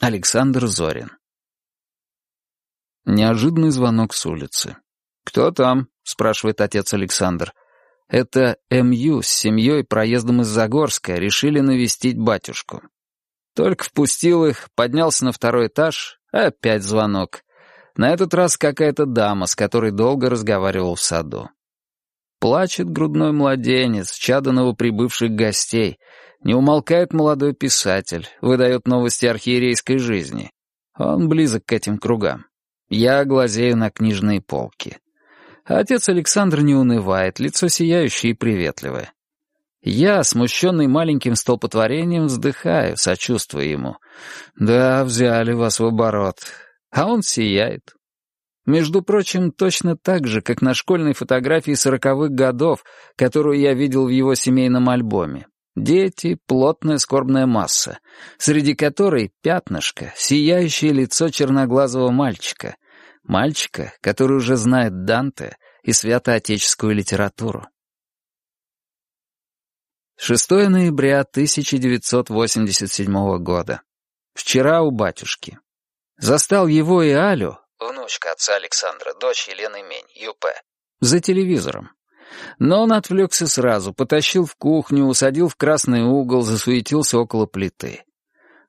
Александр Зорин. Неожиданный звонок с улицы. «Кто там?» — спрашивает отец Александр. Это М.Ю. с семьей проездом из Загорска решили навестить батюшку. Только впустил их, поднялся на второй этаж, опять звонок. На этот раз какая-то дама, с которой долго разговаривал в саду. Плачет грудной младенец, чадо новоприбывших гостей. Не умолкает молодой писатель, выдает новости архиерейской жизни. Он близок к этим кругам. Я глазею на книжные полки. Отец Александр не унывает, лицо сияющее и приветливое. Я, смущенный маленьким столпотворением, вздыхаю, сочувствуя ему. Да, взяли вас в оборот. А он сияет. Между прочим, точно так же, как на школьной фотографии сороковых годов, которую я видел в его семейном альбоме. Дети — плотная скорбная масса, среди которой пятнышко, сияющее лицо черноглазого мальчика. Мальчика, который уже знает Данте и святоотеческую литературу. 6 ноября 1987 года. Вчера у батюшки. Застал его и Алю, внучка отца Александра, дочь Елены Мень, ЮП, за телевизором. Но он отвлекся сразу, потащил в кухню, усадил в красный угол, засуетился около плиты.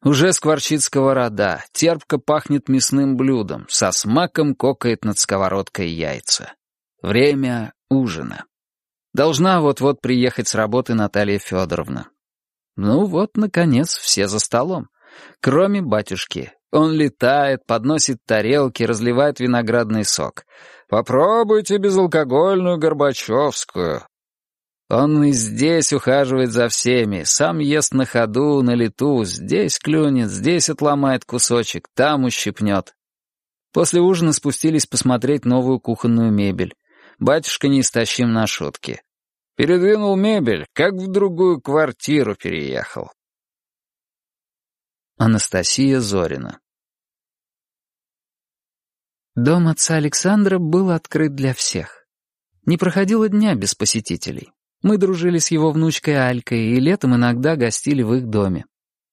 Уже скворчит сковорода, терпко пахнет мясным блюдом, со смаком кокает над сковородкой яйца. Время ужина. Должна вот-вот приехать с работы Наталья Федоровна. Ну вот, наконец, все за столом. Кроме батюшки, он летает, подносит тарелки, разливает виноградный сок. «Попробуйте безалкогольную Горбачевскую». Он и здесь ухаживает за всеми, сам ест на ходу, на лету, здесь клюнет, здесь отломает кусочек, там ущипнет. После ужина спустились посмотреть новую кухонную мебель. Батюшка неистощим на шутки. Передвинул мебель, как в другую квартиру переехал. Анастасия Зорина Дом отца Александра был открыт для всех. Не проходило дня без посетителей. Мы дружили с его внучкой Алькой и летом иногда гостили в их доме.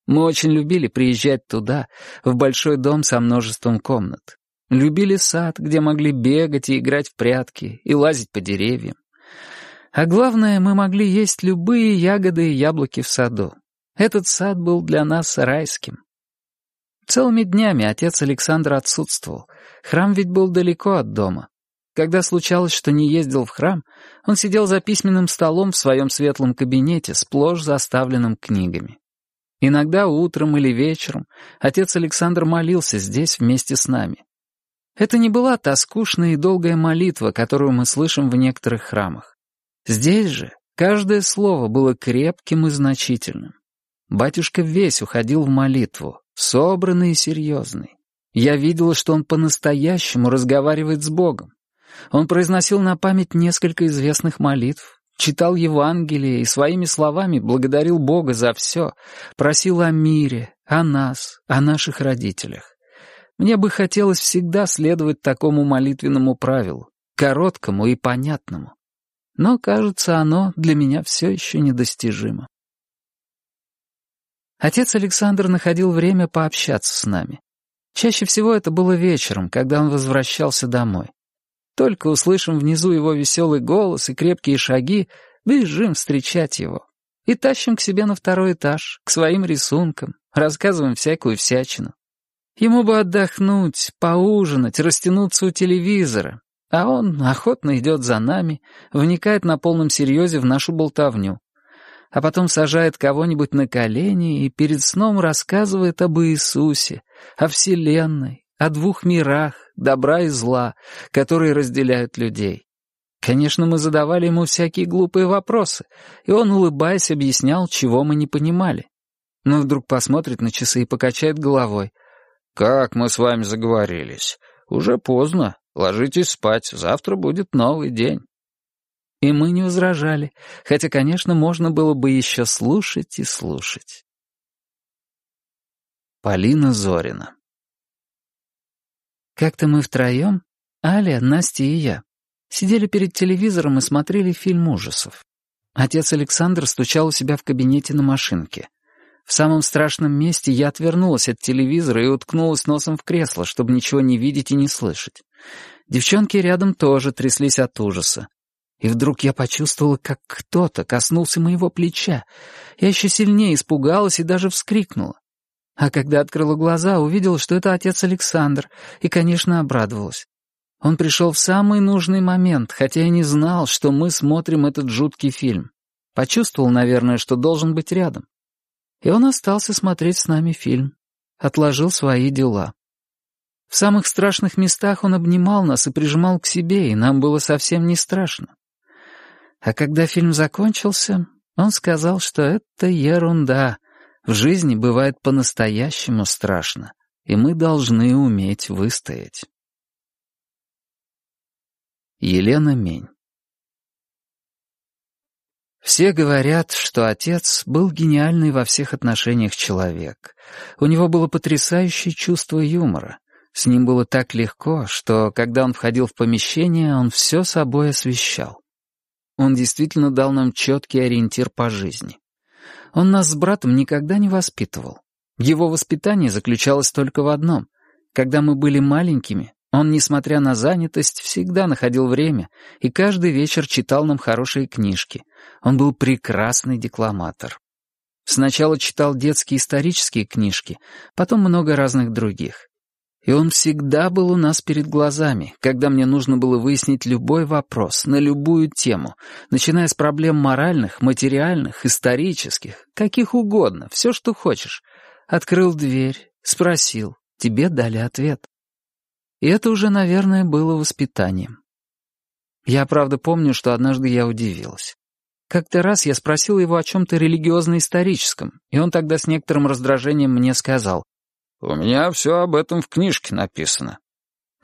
Мы очень любили приезжать туда, в большой дом со множеством комнат. Любили сад, где могли бегать и играть в прятки, и лазить по деревьям. А главное, мы могли есть любые ягоды и яблоки в саду. Этот сад был для нас райским. Целыми днями отец Александр отсутствовал. Храм ведь был далеко от дома. Когда случалось, что не ездил в храм, он сидел за письменным столом в своем светлом кабинете, сплошь заставленным книгами. Иногда утром или вечером отец Александр молился здесь вместе с нами. Это не была та скучная и долгая молитва, которую мы слышим в некоторых храмах. Здесь же каждое слово было крепким и значительным. Батюшка весь уходил в молитву, собранный и серьезный. Я видела, что он по-настоящему разговаривает с Богом. Он произносил на память несколько известных молитв, читал Евангелие и своими словами благодарил Бога за все, просил о мире, о нас, о наших родителях. Мне бы хотелось всегда следовать такому молитвенному правилу, короткому и понятному. Но, кажется, оно для меня все еще недостижимо. Отец Александр находил время пообщаться с нами. Чаще всего это было вечером, когда он возвращался домой. Только услышим внизу его веселый голос и крепкие шаги, бежим встречать его. И тащим к себе на второй этаж, к своим рисункам, рассказываем всякую всячину. Ему бы отдохнуть, поужинать, растянуться у телевизора. А он охотно идет за нами, вникает на полном серьезе в нашу болтовню. А потом сажает кого-нибудь на колени и перед сном рассказывает об Иисусе, о Вселенной, о двух мирах, добра и зла, которые разделяют людей. Конечно, мы задавали ему всякие глупые вопросы, и он, улыбаясь, объяснял, чего мы не понимали. Но вдруг посмотрит на часы и покачает головой — «Как мы с вами заговорились? Уже поздно. Ложитесь спать, завтра будет новый день». И мы не возражали, хотя, конечно, можно было бы еще слушать и слушать. Полина Зорина Как-то мы втроем, Аля, Настя и я, сидели перед телевизором и смотрели фильм ужасов. Отец Александр стучал у себя в кабинете на машинке. В самом страшном месте я отвернулась от телевизора и уткнулась носом в кресло, чтобы ничего не видеть и не слышать. Девчонки рядом тоже тряслись от ужаса. И вдруг я почувствовала, как кто-то коснулся моего плеча. Я еще сильнее испугалась и даже вскрикнула. А когда открыла глаза, увидела, что это отец Александр, и, конечно, обрадовалась. Он пришел в самый нужный момент, хотя и не знал, что мы смотрим этот жуткий фильм. Почувствовал, наверное, что должен быть рядом. И он остался смотреть с нами фильм. Отложил свои дела. В самых страшных местах он обнимал нас и прижимал к себе, и нам было совсем не страшно. А когда фильм закончился, он сказал, что это ерунда. В жизни бывает по-настоящему страшно, и мы должны уметь выстоять. Елена Мень Все говорят, что отец был гениальный во всех отношениях человек. У него было потрясающее чувство юмора. С ним было так легко, что, когда он входил в помещение, он все собой освещал. Он действительно дал нам четкий ориентир по жизни. Он нас с братом никогда не воспитывал. Его воспитание заключалось только в одном. Когда мы были маленькими, он, несмотря на занятость, всегда находил время и каждый вечер читал нам хорошие книжки. Он был прекрасный декламатор. Сначала читал детские исторические книжки, потом много разных других. И он всегда был у нас перед глазами, когда мне нужно было выяснить любой вопрос, на любую тему, начиная с проблем моральных, материальных, исторических, каких угодно, все, что хочешь. Открыл дверь, спросил, тебе дали ответ. И это уже, наверное, было воспитанием. Я, правда, помню, что однажды я удивилась. Как-то раз я спросил его о чем-то религиозно-историческом, и он тогда с некоторым раздражением мне сказал, у меня все об этом в книжке написано.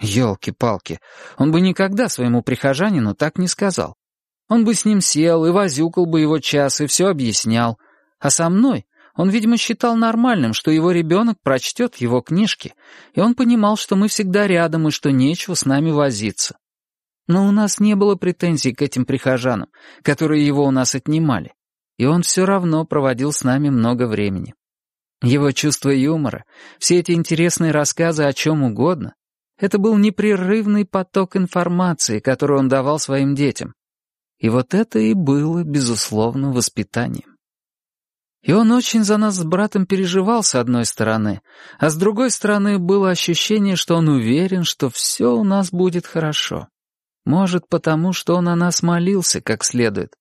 Ёлки-палки, он бы никогда своему прихожанину так не сказал. Он бы с ним сел и возюкал бы его час и все объяснял. А со мной он, видимо, считал нормальным, что его ребенок прочтет его книжки, и он понимал, что мы всегда рядом и что нечего с нами возиться. Но у нас не было претензий к этим прихожанам, которые его у нас отнимали, и он все равно проводил с нами много времени. Его чувство юмора, все эти интересные рассказы о чем угодно — это был непрерывный поток информации, который он давал своим детям. И вот это и было, безусловно, воспитанием. И он очень за нас с братом переживал с одной стороны, а с другой стороны было ощущение, что он уверен, что все у нас будет хорошо. Может, потому что он о нас молился как следует,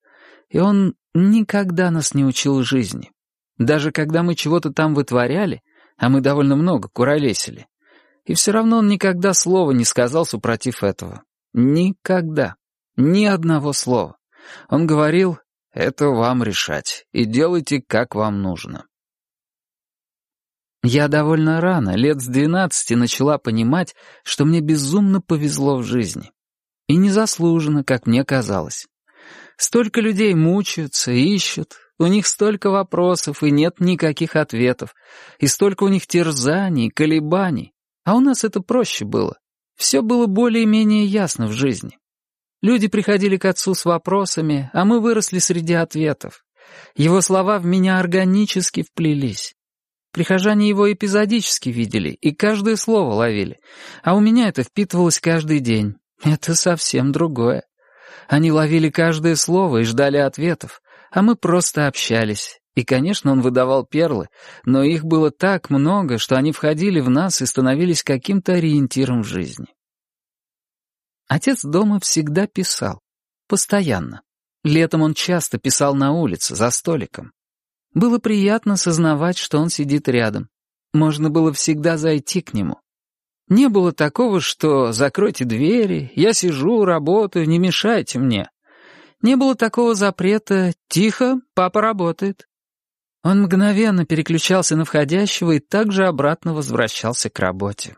и он никогда нас не учил жизни. Даже когда мы чего-то там вытворяли, а мы довольно много куролесили, и все равно он никогда слова не сказал супротив этого. Никогда. Ни одного слова. Он говорил, это вам решать, и делайте, как вам нужно. Я довольно рано, лет с двенадцати, начала понимать, что мне безумно повезло в жизни. И незаслуженно, как мне казалось. Столько людей мучаются, ищут, у них столько вопросов и нет никаких ответов, и столько у них терзаний, колебаний. А у нас это проще было. Все было более-менее ясно в жизни. Люди приходили к отцу с вопросами, а мы выросли среди ответов. Его слова в меня органически вплелись. Прихожане его эпизодически видели и каждое слово ловили, а у меня это впитывалось каждый день. Это совсем другое. Они ловили каждое слово и ждали ответов, а мы просто общались. И, конечно, он выдавал перлы, но их было так много, что они входили в нас и становились каким-то ориентиром в жизни. Отец дома всегда писал. Постоянно. Летом он часто писал на улице, за столиком. Было приятно сознавать, что он сидит рядом. Можно было всегда зайти к нему. Не было такого, что «закройте двери, я сижу, работаю, не мешайте мне». Не было такого запрета «Тихо, папа работает». Он мгновенно переключался на входящего и также обратно возвращался к работе.